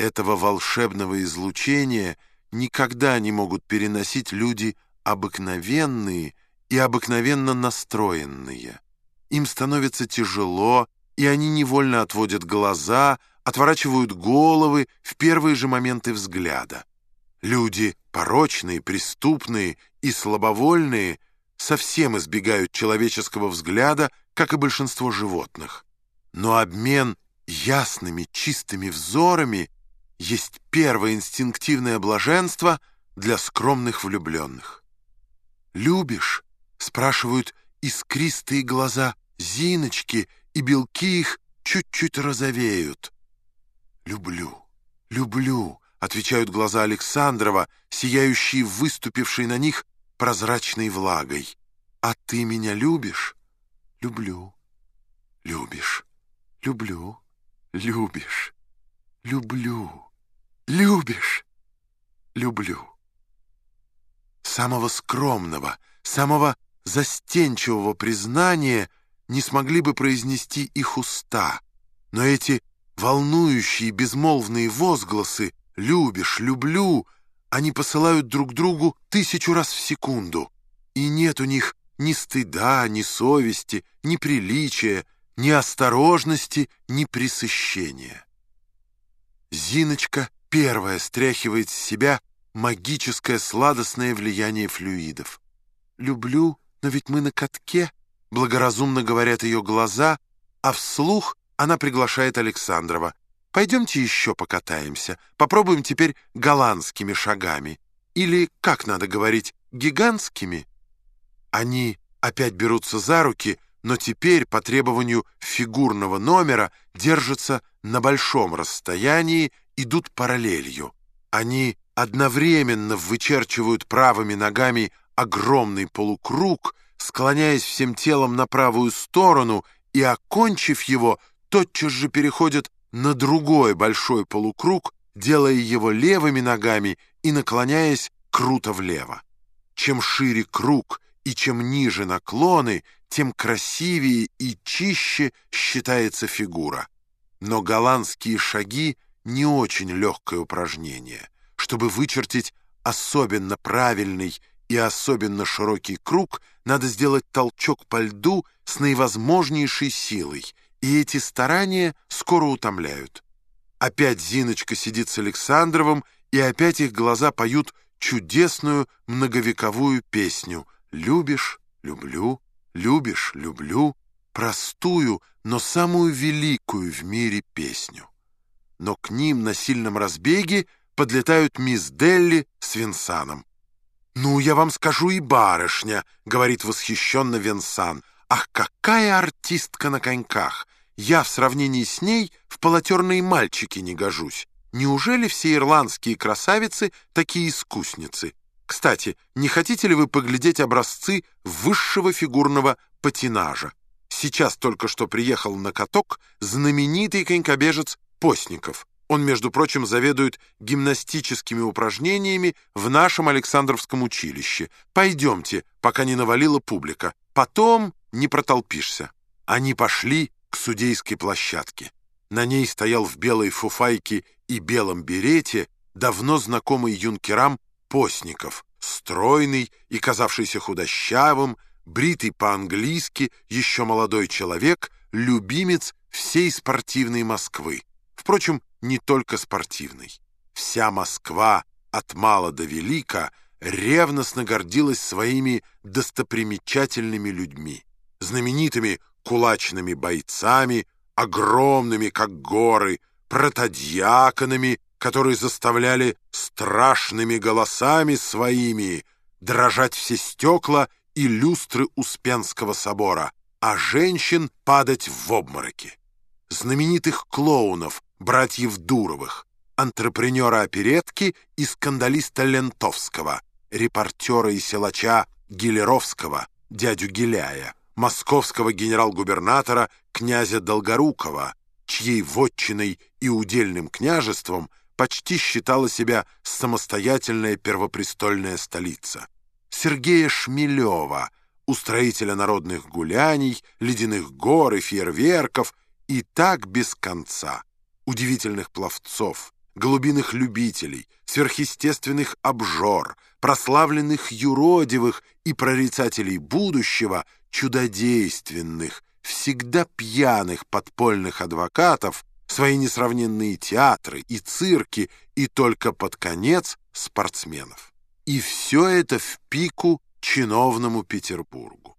Этого волшебного излучения никогда не могут переносить люди обыкновенные и обыкновенно настроенные. Им становится тяжело, и они невольно отводят глаза, отворачивают головы в первые же моменты взгляда. Люди порочные, преступные и слабовольные совсем избегают человеческого взгляда, как и большинство животных. Но обмен ясными, чистыми взорами есть первое инстинктивное блаженство для скромных влюбленных. «Любишь?» — спрашивают искристые глаза Зиночки, и белки их чуть-чуть розовеют. «Люблю, люблю», — отвечают глаза Александрова, сияющие выступившей на них прозрачной влагой. «А ты меня любишь?» «Люблю, любишь, люблю, любишь, люблю, любишь, люблю». Самого скромного, самого застенчивого признания не смогли бы произнести их уста, но эти волнующие безмолвные возгласы «любишь», «люблю» они посылают друг другу тысячу раз в секунду, и нет у них ни стыда, ни совести, ни приличия, ни осторожности, ни пресыщения. Зиночка первая стряхивает с себя магическое сладостное влияние флюидов. «Люблю, но ведь мы на катке», — благоразумно говорят ее глаза, а вслух она приглашает Александрова. «Пойдемте еще покатаемся, попробуем теперь голландскими шагами. Или, как надо говорить, гигантскими?» Они опять берутся за руки, но теперь по требованию фигурного номера держатся на большом расстоянии, идут параллелью. Они одновременно вычерчивают правыми ногами огромный полукруг, склоняясь всем телом на правую сторону и, окончив его, тотчас же переходят на другой большой полукруг, делая его левыми ногами и наклоняясь круто влево. Чем шире круг и чем ниже наклоны, тем красивее и чище считается фигура. Но голландские шаги — не очень легкое упражнение. Чтобы вычертить особенно правильный и особенно широкий круг, надо сделать толчок по льду с наивозможнейшей силой, и эти старания скоро утомляют. Опять Зиночка сидит с Александровым, и опять их глаза поют чудесную многовековую песню «Любишь, люблю, любишь, люблю», простую, но самую великую в мире песню. Но к ним на сильном разбеге подлетают мисс Делли с Винсаном. «Ну, я вам скажу и барышня», — говорит восхищенно Венсан. «Ах, какая артистка на коньках! Я в сравнении с ней в полотерные мальчики не гожусь. Неужели все ирландские красавицы такие искусницы? Кстати, не хотите ли вы поглядеть образцы высшего фигурного патинажа? Сейчас только что приехал на каток знаменитый конькобежец Постников. Он, между прочим, заведует гимнастическими упражнениями в нашем Александровском училище. Пойдемте, пока не навалила публика. Потом не протолпишься. Они пошли к судейской площадке. На ней стоял в белой фуфайке и белом берете давно знакомый юнкерам Постников, стройный и казавшийся худощавым, бритый по-английски, еще молодой человек, любимец всей спортивной Москвы. Впрочем, не только спортивной. Вся Москва от мала до велика ревностно гордилась своими достопримечательными людьми, знаменитыми кулачными бойцами, огромными, как горы, протодьяконами, которые заставляли страшными голосами своими дрожать все стекла и люстры Успенского собора, а женщин падать в обмороки. Знаменитых клоунов, братьев Дуровых, антрепренера оперетки и скандалиста Лентовского, репортера и силача Гилеровского, дядю Гиляя, московского генерал-губернатора князя Долгорукова, чьей вотчиной и удельным княжеством почти считала себя самостоятельная первопрестольная столица. Сергея Шмелева, устроителя народных гуляний, ледяных гор и фейерверков, и так без конца. Удивительных пловцов, голубиных любителей, сверхъестественных обжор, прославленных юродивых и прорицателей будущего, чудодейственных, всегда пьяных подпольных адвокатов, свои несравненные театры и цирки и только под конец спортсменов. И все это в пику чиновному Петербургу.